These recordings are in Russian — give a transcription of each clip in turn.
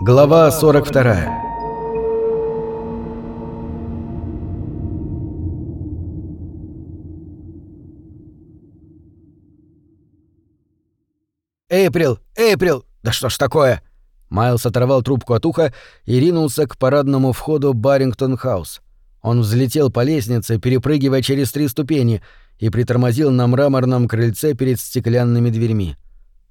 Глава 42 «Эйприл! Эйприл! Да что ж такое?» Майлз оторвал трубку от уха и ринулся к парадному входу Баррингтон-хаус. Он взлетел по лестнице, перепрыгивая через три ступени, и притормозил на мраморном крыльце перед стеклянными дверьми.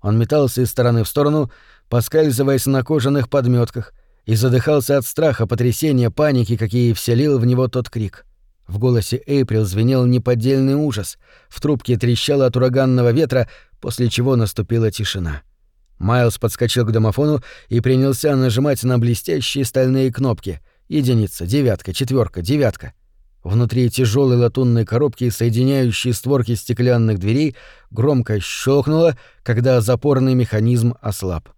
Он метался из стороны в сторону, поскальзываясь на кожаных подметках, и задыхался от страха, потрясения, паники, какие вселил в него тот крик. В голосе Эйприл звенел неподдельный ужас, в трубке трещало от ураганного ветра, после чего наступила тишина. Майлз подскочил к домофону и принялся нажимать на блестящие стальные кнопки. Единица, девятка, четверка, девятка. Внутри тяжелой латунной коробки, соединяющей створки стеклянных дверей, громко щелкнуло, когда запорный механизм ослаб.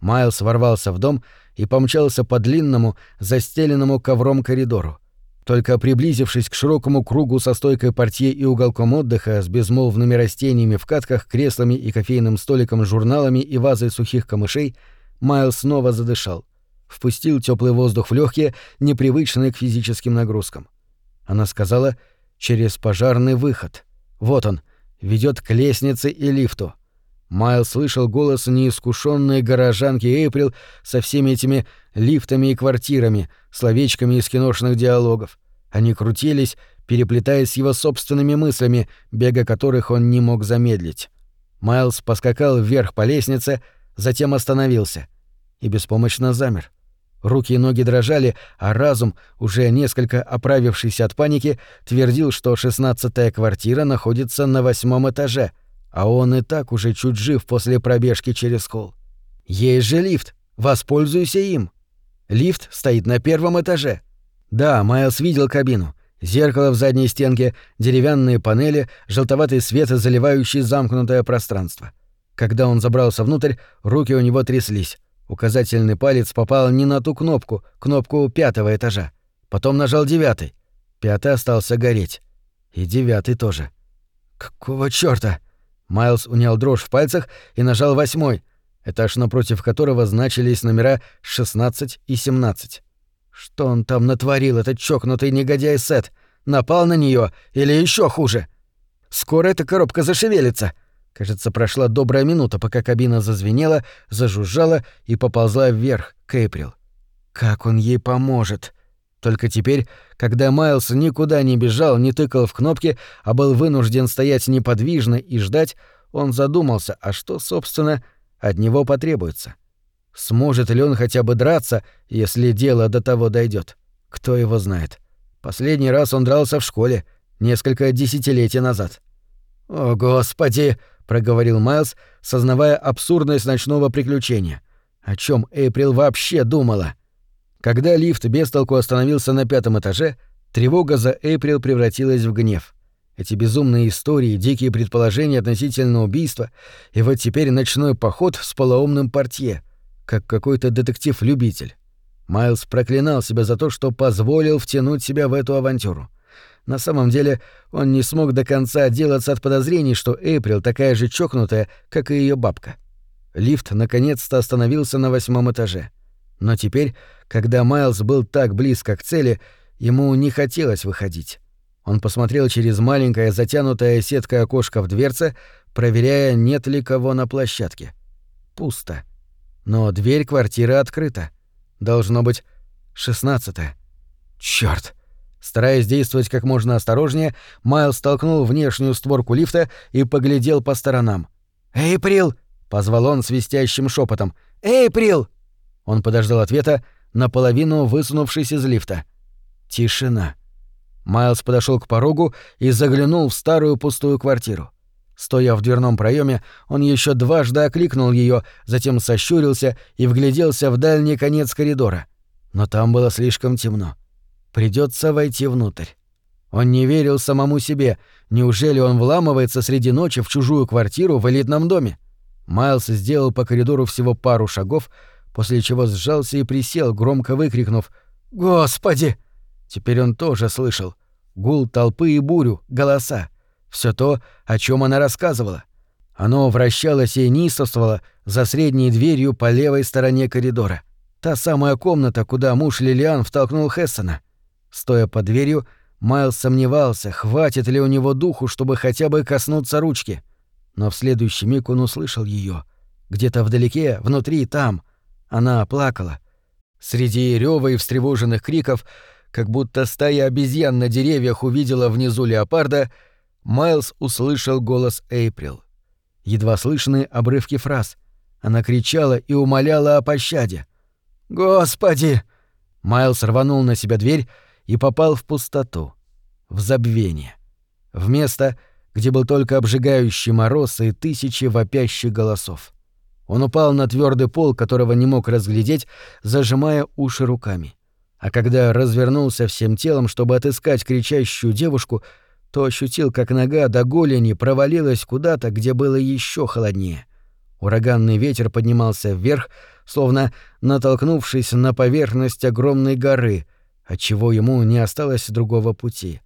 Майлз ворвался в дом и помчался по длинному, застеленному ковром коридору. Только приблизившись к широкому кругу со стойкой портье и уголком отдыха с безмолвными растениями в катках, креслами и кофейным столиком с журналами и вазой сухих камышей, Майлз снова задышал. Впустил теплый воздух в легкие, непривычные к физическим нагрузкам. Она сказала «через пожарный выход». Вот он, ведет к лестнице и лифту. Майл слышал голос неискушенной горожанки Эйприл со всеми этими лифтами и квартирами, словечками из киношных диалогов. Они крутились, переплетаясь его собственными мыслями, бега которых он не мог замедлить. Майлз поскакал вверх по лестнице, затем остановился и беспомощно замер. Руки и ноги дрожали, а разум, уже несколько оправившийся от паники, твердил, что шестнадцатая квартира находится на восьмом этаже, а он и так уже чуть жив после пробежки через холл. Есть же лифт, воспользуйся им. Лифт стоит на первом этаже. Да, Майлз видел кабину. Зеркало в задней стенке, деревянные панели, желтоватый свет, заливающий замкнутое пространство. Когда он забрался внутрь, руки у него тряслись. Указательный палец попал не на ту кнопку, кнопку пятого этажа. Потом нажал девятый. Пятый остался гореть. И девятый тоже. Какого чёрта? Майлз унял дрожь в пальцах и нажал восьмой, этаж напротив которого значились номера 16 и 17. Что он там натворил, этот чокнутый негодяй Сет? Напал на нее или еще хуже? Скоро эта коробка зашевелится. Кажется, прошла добрая минута, пока кабина зазвенела, зажужжала и поползла вверх к Эйприл. Как он ей поможет? Только теперь, когда Майлз никуда не бежал, не тыкал в кнопки, а был вынужден стоять неподвижно и ждать, он задумался, а что, собственно, от него потребуется. Сможет ли он хотя бы драться, если дело до того дойдет? Кто его знает. Последний раз он дрался в школе, несколько десятилетий назад. «О, Господи!» — проговорил Майлз, сознавая абсурдность ночного приключения. О чем Эйприл вообще думала? Когда лифт без толку остановился на пятом этаже, тревога за Эйприл превратилась в гнев. Эти безумные истории, дикие предположения относительно убийства, и вот теперь ночной поход с полоумным портье, как какой-то детектив-любитель. Майлз проклинал себя за то, что позволил втянуть себя в эту авантюру. На самом деле он не смог до конца отделаться от подозрений, что Эйприл такая же чокнутая, как и ее бабка. Лифт наконец-то остановился на восьмом этаже. Но теперь, когда Майлз был так близко к цели, ему не хотелось выходить. Он посмотрел через маленькое затянутое сеткой окошко в дверце, проверяя, нет ли кого на площадке. Пусто. Но дверь квартиры открыта. Должно быть, шестнадцатая. Чёрт! Стараясь действовать как можно осторожнее, Майлз толкнул внешнюю створку лифта и поглядел по сторонам. «Эйприл!» — позвал он свистящим шепотом. «Эйприл!» Он подождал ответа, наполовину высунувшись из лифта. Тишина. Майлз подошел к порогу и заглянул в старую пустую квартиру. Стоя в дверном проеме, он еще дважды окликнул ее, затем сощурился и вгляделся в дальний конец коридора. Но там было слишком темно. Придется войти внутрь. Он не верил самому себе. Неужели он вламывается среди ночи в чужую квартиру в элитном доме? Майлз сделал по коридору всего пару шагов, после чего сжался и присел, громко выкрикнув «Господи!». Теперь он тоже слышал. Гул толпы и бурю, голоса. Все то, о чем она рассказывала. Оно вращалось и неистовствовало за средней дверью по левой стороне коридора. Та самая комната, куда муж Лилиан втолкнул Хессона. Стоя под дверью, Майлз сомневался, хватит ли у него духу, чтобы хотя бы коснуться ручки. Но в следующий миг он услышал ее. Где-то вдалеке, внутри, там. Она плакала. Среди рёва и встревоженных криков, как будто стая обезьян на деревьях увидела внизу леопарда, Майлз услышал голос Эйприл. Едва слышные обрывки фраз. Она кричала и умоляла о пощаде. «Господи!» Майлз рванул на себя дверь и попал в пустоту, в забвение. В место, где был только обжигающий мороз и тысячи вопящих голосов. Он упал на твердый пол, которого не мог разглядеть, зажимая уши руками. А когда развернулся всем телом, чтобы отыскать кричащую девушку, то ощутил, как нога до голени провалилась куда-то, где было еще холоднее. Ураганный ветер поднимался вверх, словно натолкнувшись на поверхность огромной горы — отчего ему не осталось другого пути.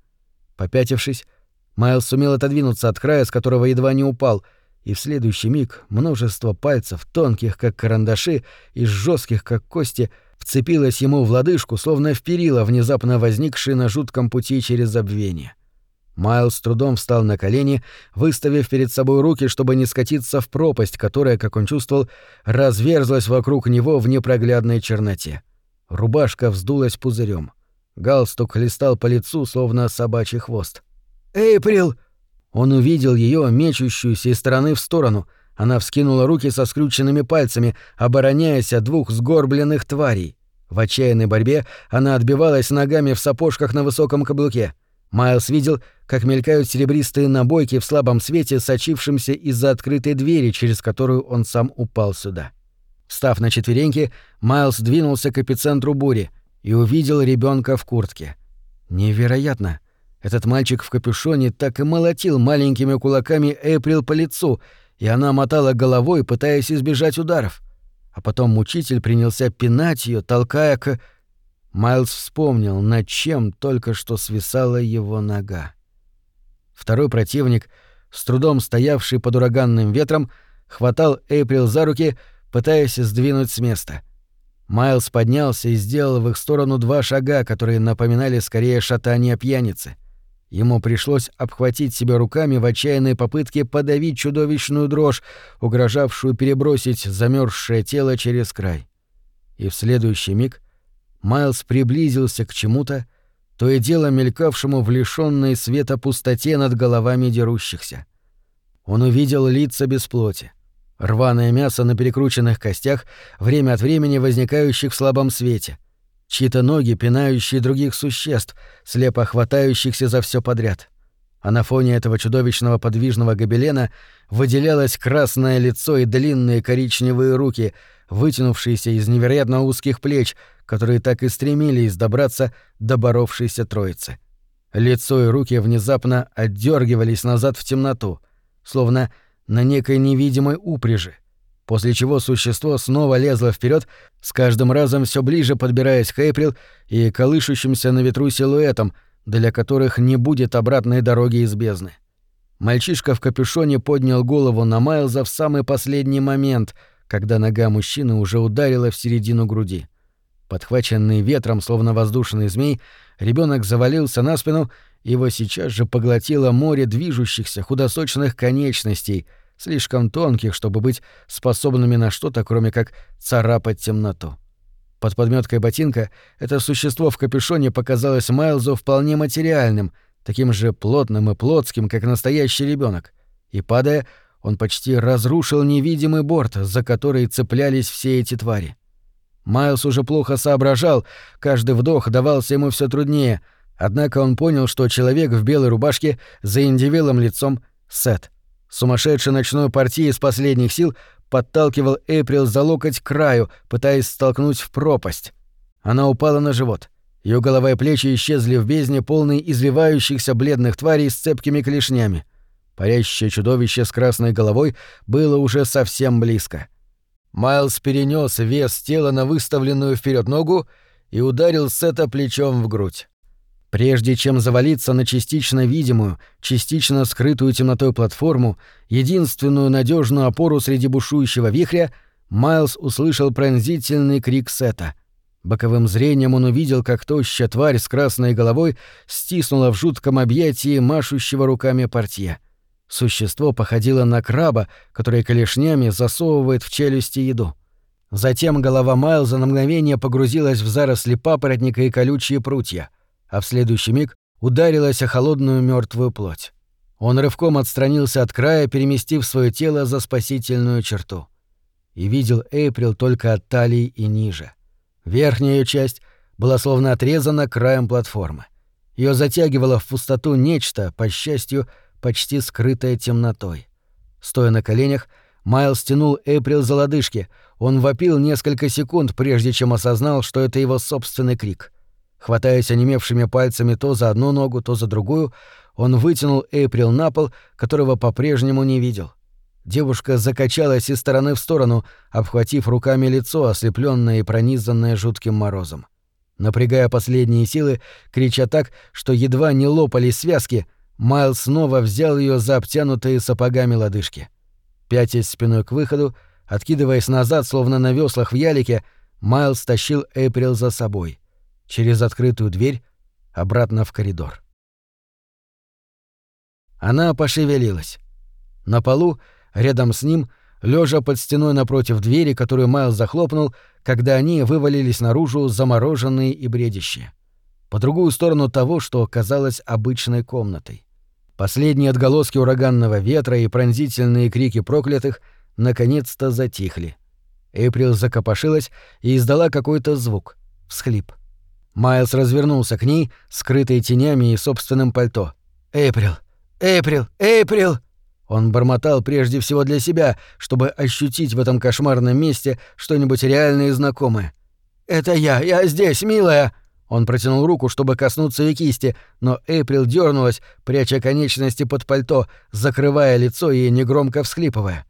Попятившись, Майлз сумел отодвинуться от края, с которого едва не упал, и в следующий миг множество пальцев, тонких как карандаши и жестких как кости, вцепилось ему в лодыжку, словно вперило внезапно возникшее на жутком пути через забвение. Майлз с трудом встал на колени, выставив перед собой руки, чтобы не скатиться в пропасть, которая, как он чувствовал, разверзлась вокруг него в непроглядной черноте. Рубашка вздулась пузырем. Галстук хлестал по лицу, словно собачий хвост. «Эйприл!» Он увидел ее, мечущуюся из стороны в сторону. Она вскинула руки со скрюченными пальцами, обороняясь от двух сгорбленных тварей. В отчаянной борьбе она отбивалась ногами в сапожках на высоком каблуке. Майлз видел, как мелькают серебристые набойки в слабом свете, сочившемся из-за открытой двери, через которую он сам упал сюда. Встав на четвереньки, Майлз двинулся к эпицентру бури и увидел ребенка в куртке. Невероятно! Этот мальчик в капюшоне так и молотил маленькими кулаками Эйприл по лицу, и она мотала головой, пытаясь избежать ударов. А потом мучитель принялся пинать ее, толкая к... Майлз вспомнил, над чем только что свисала его нога. Второй противник, с трудом стоявший под ураганным ветром, хватал Эйприл за руки пытаясь сдвинуть с места. Майлз поднялся и сделал в их сторону два шага, которые напоминали скорее шатание пьяницы. Ему пришлось обхватить себя руками в отчаянной попытке подавить чудовищную дрожь, угрожавшую перебросить замерзшее тело через край. И в следующий миг Майлз приблизился к чему-то, то и дело мелькавшему в лишённой света пустоте над головами дерущихся. Он увидел лица без плоти, Рваное мясо на перекрученных костях, время от времени возникающих в слабом свете. Чьи-то ноги, пинающие других существ, слепо хватающихся за все подряд. А на фоне этого чудовищного подвижного гобелена выделялось красное лицо и длинные коричневые руки, вытянувшиеся из невероятно узких плеч, которые так и стремились добраться до боровшейся троицы. Лицо и руки внезапно отдергивались назад в темноту, словно на некой невидимой упряжи, после чего существо снова лезло вперед, с каждым разом все ближе подбираясь к Эйприл и колышущимся на ветру силуэтам, для которых не будет обратной дороги из бездны. Мальчишка в капюшоне поднял голову на Майлза в самый последний момент, когда нога мужчины уже ударила в середину груди. Подхваченный ветром, словно воздушный змей, ребенок завалился на спину его сейчас же поглотило море движущихся худосочных конечностей, слишком тонких, чтобы быть способными на что-то, кроме как царапать темноту. Под подметкой ботинка это существо в капюшоне показалось Майлзу вполне материальным, таким же плотным и плотским, как настоящий ребенок. И падая, он почти разрушил невидимый борт, за который цеплялись все эти твари. Майлз уже плохо соображал, каждый вдох давался ему все труднее — Однако он понял, что человек в белой рубашке за индивилом лицом — Сет. Сумасшедший ночной партии из последних сил подталкивал Эйприл за локоть к краю, пытаясь столкнуть в пропасть. Она упала на живот. Ее голова и плечи исчезли в бездне, полной извивающихся бледных тварей с цепкими клешнями. Парящее чудовище с красной головой было уже совсем близко. Майлз перенес вес тела на выставленную вперед ногу и ударил Сета плечом в грудь. Прежде чем завалиться на частично видимую, частично скрытую темнотой платформу, единственную надежную опору среди бушующего вихря, Майлз услышал пронзительный крик Сета. Боковым зрением он увидел, как тощая тварь с красной головой стиснула в жутком объятии машущего руками портье. Существо походило на краба, который колешнями засовывает в челюсти еду. Затем голова Майлза на мгновение погрузилась в заросли папоротника и колючие прутья, а в следующий миг ударилась о холодную мертвую плоть. Он рывком отстранился от края, переместив свое тело за спасительную черту. И видел Эйприл только от талии и ниже. Верхняя ее часть была словно отрезана краем платформы. Ее затягивало в пустоту нечто, по счастью, почти скрытое темнотой. Стоя на коленях, Майл стянул Эйприл за лодыжки. Он вопил несколько секунд, прежде чем осознал, что это его собственный крик. Хватаясь онемевшими пальцами то за одну ногу, то за другую, он вытянул Эйприл на пол, которого по-прежнему не видел. Девушка закачалась из стороны в сторону, обхватив руками лицо, ослепленное и пронизанное жутким морозом. Напрягая последние силы, крича так, что едва не лопались связки, Майл снова взял ее за обтянутые сапогами лодыжки. Пятясь спиной к выходу, откидываясь назад, словно на веслах в ялике, Майлз тащил Эйприл за собой. Через открытую дверь обратно в коридор. Она пошевелилась. На полу, рядом с ним, лежа под стеной напротив двери, которую Майлз захлопнул, когда они вывалились наружу замороженные и бредящие. По другую сторону того, что казалось обычной комнатой. Последние отголоски ураганного ветра и пронзительные крики проклятых наконец-то затихли. Эйприл закопошилась и издала какой-то звук — всхлип. Майлз развернулся к ней, скрытой тенями и собственным пальто. «Эйприл! Эйприл! Эйприл!» Он бормотал прежде всего для себя, чтобы ощутить в этом кошмарном месте что-нибудь реальное и знакомое. «Это я! Я здесь, милая!» Он протянул руку, чтобы коснуться ее кисти, но Эйприл дернулась, пряча конечности под пальто, закрывая лицо и негромко всхлипывая.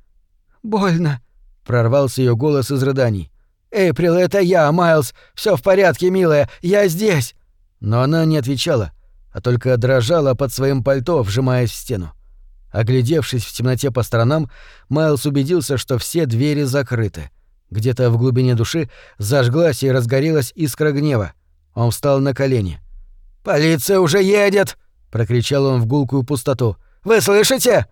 «Больно», — прорвался ее голос из рыданий. «Эйприл, это я, Майлз! Все в порядке, милая! Я здесь!» Но она не отвечала, а только дрожала под своим пальто, вжимаясь в стену. Оглядевшись в темноте по сторонам, Майлз убедился, что все двери закрыты. Где-то в глубине души зажглась и разгорелась искра гнева. Он встал на колени. «Полиция уже едет!» — прокричал он в гулкую пустоту. «Вы слышите?»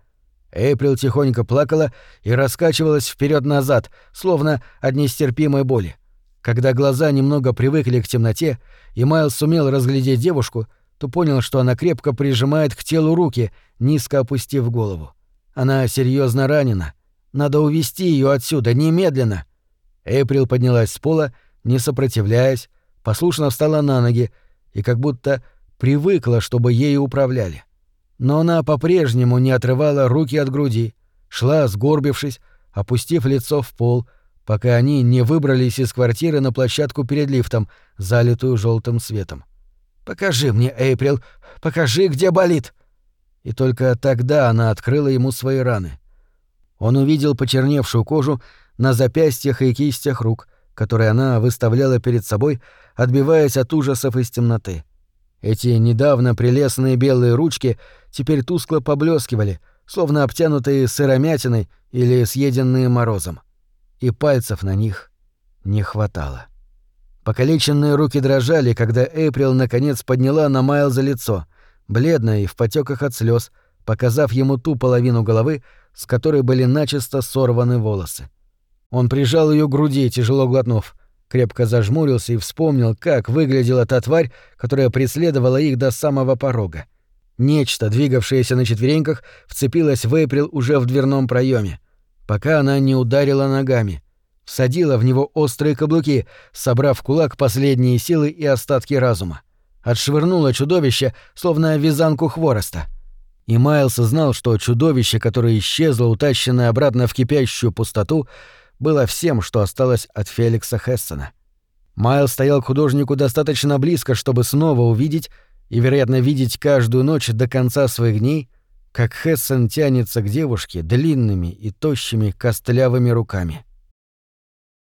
Эйприл тихонько плакала и раскачивалась вперед назад словно от нестерпимой боли. Когда глаза немного привыкли к темноте, и Майлз сумел разглядеть девушку, то понял, что она крепко прижимает к телу руки, низко опустив голову. Она серьезно ранена. Надо увести ее отсюда немедленно. Эйприл поднялась с пола, не сопротивляясь, послушно встала на ноги и как будто привыкла, чтобы ею управляли. Но она по-прежнему не отрывала руки от груди, шла, сгорбившись, опустив лицо в пол, пока они не выбрались из квартиры на площадку перед лифтом, залитую желтым светом. «Покажи мне, Эйприл, покажи, где болит!» И только тогда она открыла ему свои раны. Он увидел почерневшую кожу на запястьях и кистях рук, которые она выставляла перед собой, отбиваясь от ужасов из темноты. Эти недавно прелестные белые ручки теперь тускло поблескивали, словно обтянутые сыромятиной или съеденные морозом. И пальцев на них не хватало. Покалеченные руки дрожали, когда Эйприл наконец подняла на Майлза лицо, бледное и в потеках от слез, показав ему ту половину головы, с которой были начисто сорваны волосы. Он прижал ее к груди, тяжело глотнув крепко зажмурился и вспомнил, как выглядела та тварь, которая преследовала их до самого порога. Нечто, двигавшееся на четвереньках, вцепилось в Эйприл уже в дверном проеме, пока она не ударила ногами. Всадила в него острые каблуки, собрав в кулак последние силы и остатки разума. Отшвырнула чудовище, словно вязанку хвороста. И Майлз знал, что чудовище, которое исчезло, утащенное обратно в кипящую пустоту, было всем, что осталось от Феликса Хессена. Майл стоял к художнику достаточно близко, чтобы снова увидеть и, вероятно, видеть каждую ночь до конца своих дней, как Хессен тянется к девушке длинными и тощими костлявыми руками.